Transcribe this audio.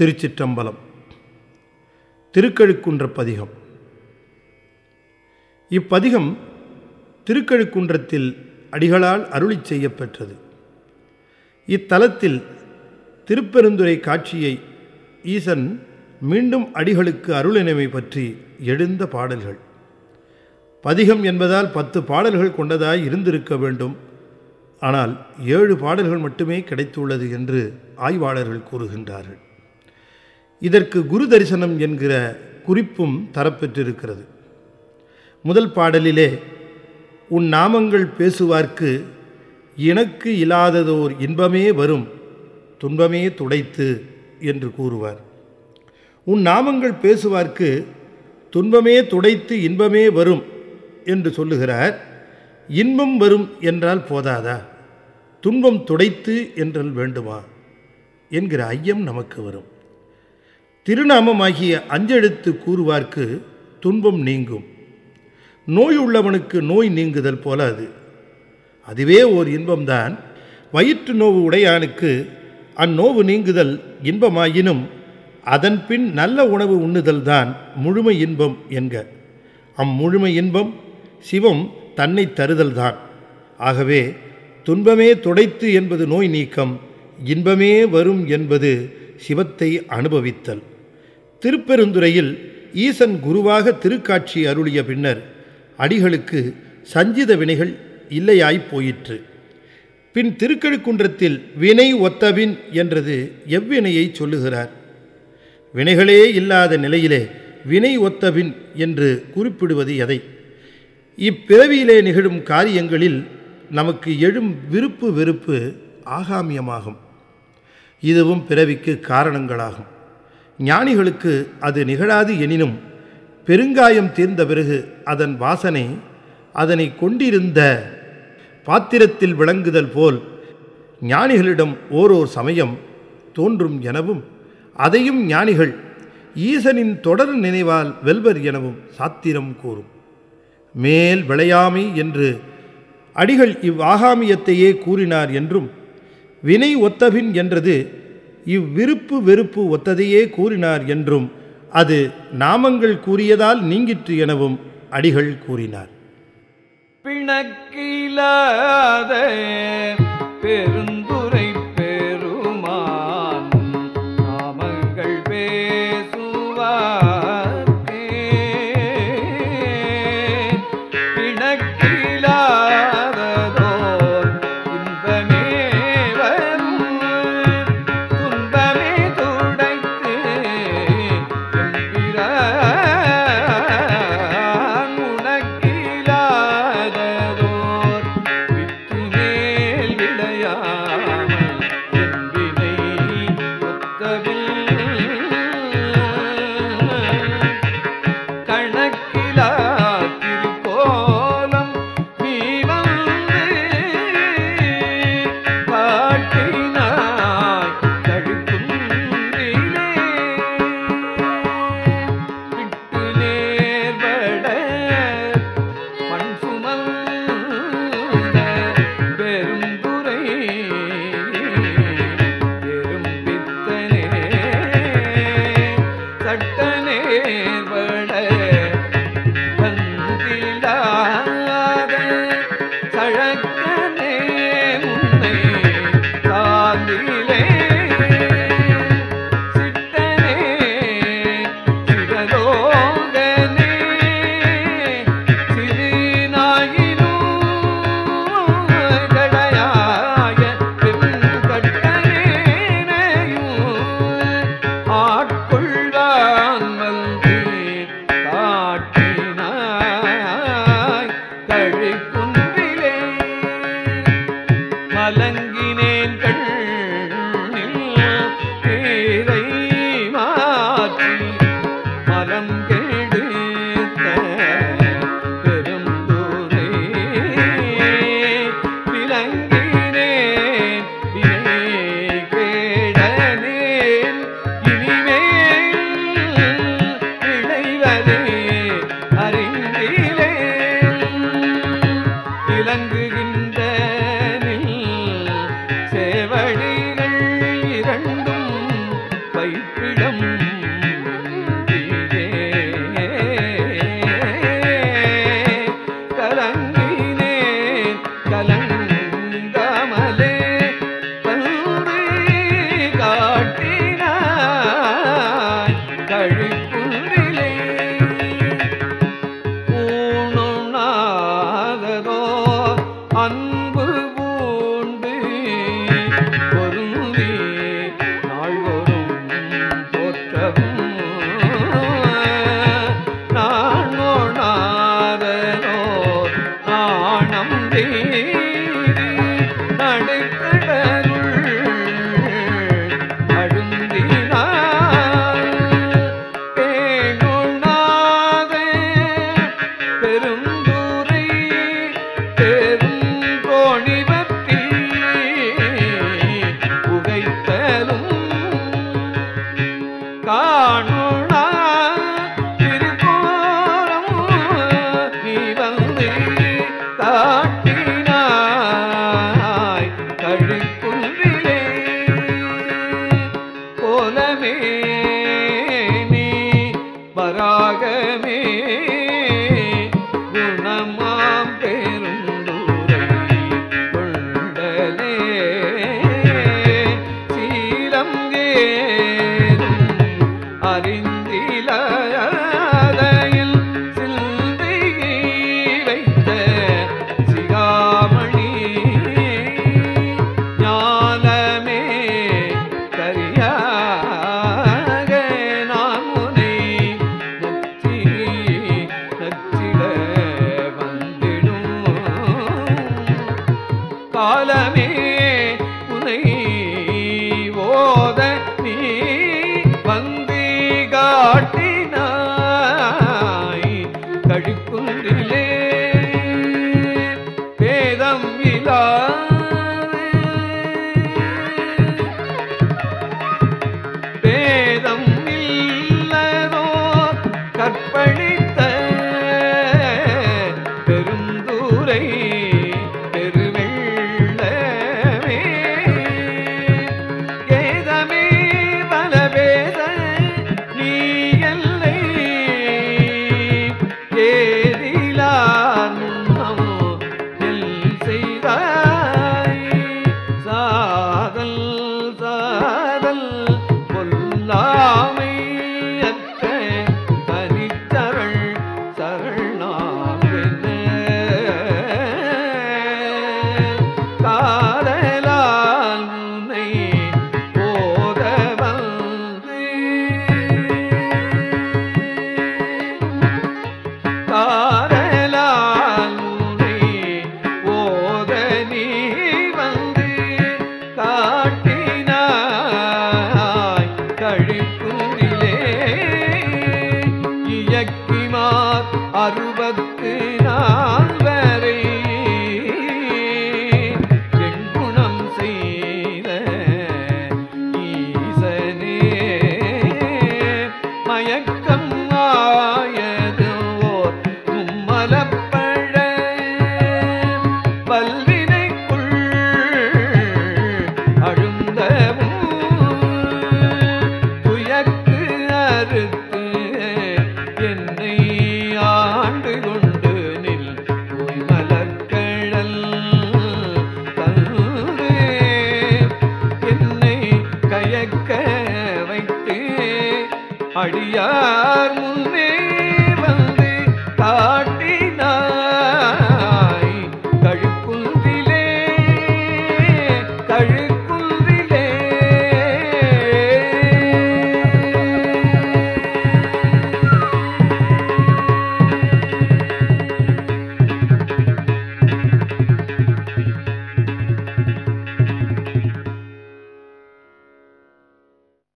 திருச்சிற்றம்பலம். திருக்கழுக்குன்ற பதிகம் இப்பதிகம் திருக்கழுக்குன்றத்தில் அடிகளால் அருளிச் செய்யப்பெற்றது. இத்தலத்தில் திருப்பெருந்துறை காட்சியை ஈசன் மீண்டும் அடிகளுக்கு அருளினைமை பற்றி எழுந்த பாடல்கள். பதிகம் என்பதால் பத்து பாடல்கள் கொண்டதாய் இருந்திருக்க வேண்டும். ஆனால் ஏழு பாடல்கள் மட்டுமே கிடைத்துள்ளது என்று ஆய்வாளர்கள் கூறுகின்றார்கள். இதற்கு குரு தரிசனம் என்கிற குறிப்பும் தரப்பெற்றிருக்கிறது. முதல் பாடலிலே உன் நாமங்கள் பேசுவார்க்கு எனக்கு இல்லாததோர் இன்பமே வரும் துன்பமே துடைத்து என்று கூறுவார். உன் நாமங்கள் பேசுவார்க்கு துன்பமே துடைத்து இன்பமே வரும் என்று சொல்லுகிறார். இன்பம் வரும் என்றால் போதாதா? துன்பம் துடைத்து என்றால் வேண்டுமா? என்கிற ஐயம் நமக்கு வரும். திருநாமமாகிய அஞ்செழுத்து கூறுவார்க்கு துன்பம் நீங்கும். நோய் உள்ளவனுக்கு நோய் நீங்குதல் போல அது அதுவே ஓர் இன்பம்தான். வயிற்று நோவு உடையானுக்கு அந்நோவு நீங்குதல் இன்பமாயினும் அதன்பின் நல்ல உணவு உண்ணுதல்தான் முழுமை இன்பம் என்க. அம்முழுமை இன்பம் சிவம் தன்னை தருதல்தான். ஆகவே துன்பமே துடைத்து என்பது நோய் நீக்கம் இன்பமே வரும் என்பது சிவத்தை அனுபவித்தல். திருப்பெருந்துறையில் ஈசன் குருவாக திருக்காட்சி அருளிய பின்னர் அடிகளுக்கு சஞ்சித வினைகள் இல்லையாய்ப் போயிற்று. பின் திருக்கழுக்குன்றத்தில் வினை ஒத்தவின் என்றது எவ்வினையை சொல்லுகிறார். வினைகளே இல்லாத நிலையிலே வினை ஒத்தவின் என்று குறிப்பிடுவது எதை? இப்பிறவியிலே நிகழும் காரியங்களில் நமக்கு எழும் விருப்பு வெறுப்பு ஆகாமியமாகும். இதுவும் பிறவிக்கு காரணங்களாகும். ஞானிகளுக்கு அது நிகழாது எனினும் பெருங்காயம் தீர்ந்த பிறகு அதன் வாசனை அதனை கொண்டிருந்த பாத்திரத்தில் விளங்குதல் போல் ஞானிகளிடம் ஓரோர் சமயம் தோன்றும் எனவும் அதையும் ஞானிகள் ஈசனின் தொடர் நினைவால் வெல்வர் எனவும் சாத்திரம் கூறும். மேல் விளையாமை என்று அடிகள் இவ்வாகாமியத்தையே கூறினார் என்றும் வினை ஒத்தபின் என்றது இவ்விருப்பு வெறுப்பு ஒத்ததையே கூறினார் என்றும் அது நாமங்கள் கூறியதால் நீங்கிற்று எனவும் அடிகள் கூறினார். பிணக்கிலாத பெரும் रे அறிந்திலையில் vilaa இயக்கிமார் அறுபத்து அடியார் முன்னே